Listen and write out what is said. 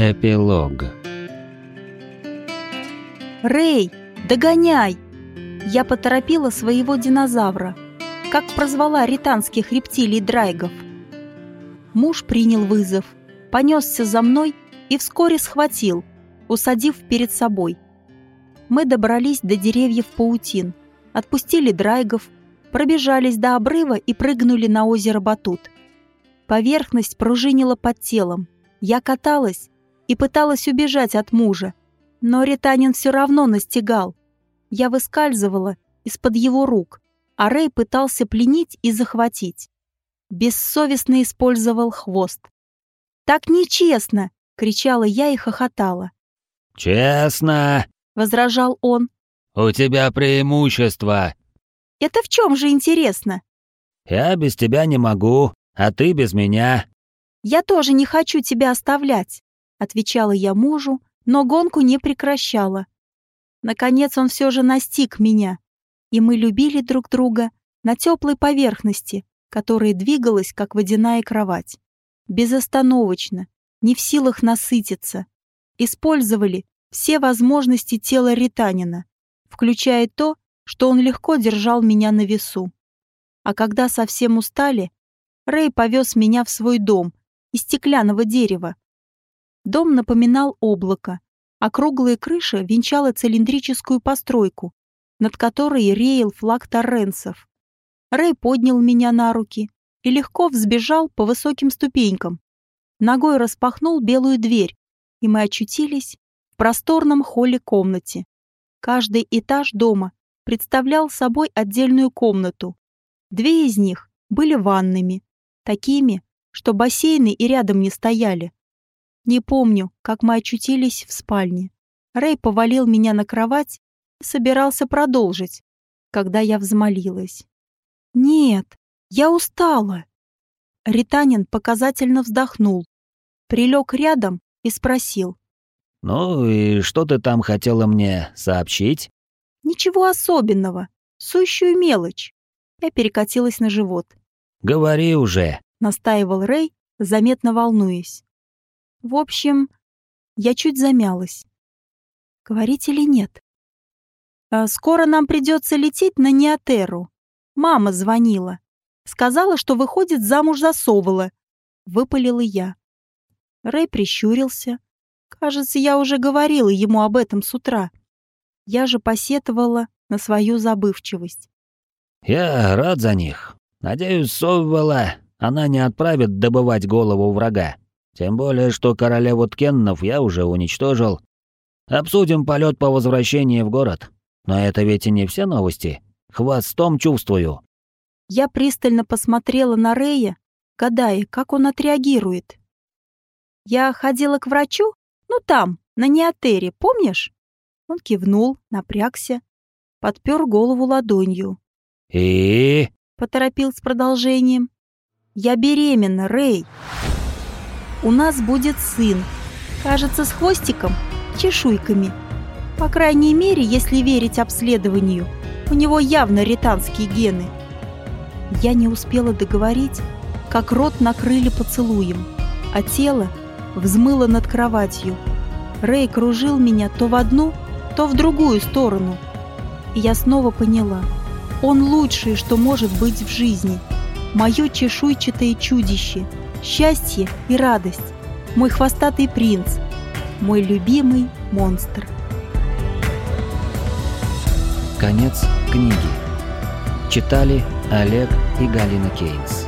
Эпилог «Рэй, догоняй!» Я поторопила своего динозавра, как прозвала ританских рептилий-драйгов. Муж принял вызов, понесся за мной и вскоре схватил, усадив перед собой. Мы добрались до деревьев паутин, отпустили драйгов, пробежались до обрыва и прыгнули на озеро Батут. Поверхность пружинила под телом. Я каталась и пыталась убежать от мужа, но Ританин все равно настигал. Я выскальзывала из-под его рук, а Рэй пытался пленить и захватить. Бессовестно использовал хвост. «Так нечестно!» — кричала я и хохотала. «Честно!» — возражал он. «У тебя преимущество!» «Это в чем же интересно?» «Я без тебя не могу, а ты без меня». «Я тоже не хочу тебя оставлять», — отвечала я мужу, но гонку не прекращала. Наконец он все же настиг меня, и мы любили друг друга на теплой поверхности, которая двигалась, как водяная кровать. Безостановочно, не в силах насытиться. Использовали все возможности тела Ританина, включая то, что он легко держал меня на весу. А когда совсем устали, Рэй повез меня в свой дом из стеклянного дерева, Дом напоминал облако, а круглая крыша венчала цилиндрическую постройку, над которой реял флаг торренцев. Рэй поднял меня на руки и легко взбежал по высоким ступенькам. Ногой распахнул белую дверь, и мы очутились в просторном холле-комнате. Каждый этаж дома представлял собой отдельную комнату. Две из них были ванными, такими, что бассейны и рядом не стояли. Не помню, как мы очутились в спальне. Рэй повалил меня на кровать и собирался продолжить, когда я взмолилась. «Нет, я устала». Ританин показательно вздохнул, прилег рядом и спросил. «Ну и что ты там хотела мне сообщить?» «Ничего особенного, сущую мелочь». Я перекатилась на живот. «Говори уже», — настаивал Рэй, заметно волнуясь. В общем, я чуть замялась. Говорить или нет? А скоро нам придется лететь на Неотеру. Мама звонила. Сказала, что выходит замуж за Совола. Выпалила я. Рэй прищурился. Кажется, я уже говорила ему об этом с утра. Я же посетовала на свою забывчивость. «Я рад за них. Надеюсь, Совола она не отправит добывать голову врага. Тем более, что королеву Ткеннов я уже уничтожил. Обсудим полет по возвращении в город. Но это ведь и не все новости. Хвостом чувствую. Я пристально посмотрела на Рея, гадая, как он отреагирует. Я ходила к врачу? Ну там, на Неотере, помнишь? Он кивнул, напрягся, подпер голову ладонью. «И?» — поторопил с продолжением. «Я беременна, Рэй!» У нас будет сын. Кажется, с хвостиком, чешуйками. По крайней мере, если верить обследованию, у него явно ританские гены. Я не успела договорить, как рот накрыли поцелуем, а тело взмыло над кроватью. Рэй кружил меня то в одну, то в другую сторону. И я снова поняла, он лучшее, что может быть в жизни. Мое чешуйчатое чудище — счастье и радость, мой хвостатый принц, мой любимый монстр. Конец книги. Читали Олег и Галина Кейнс.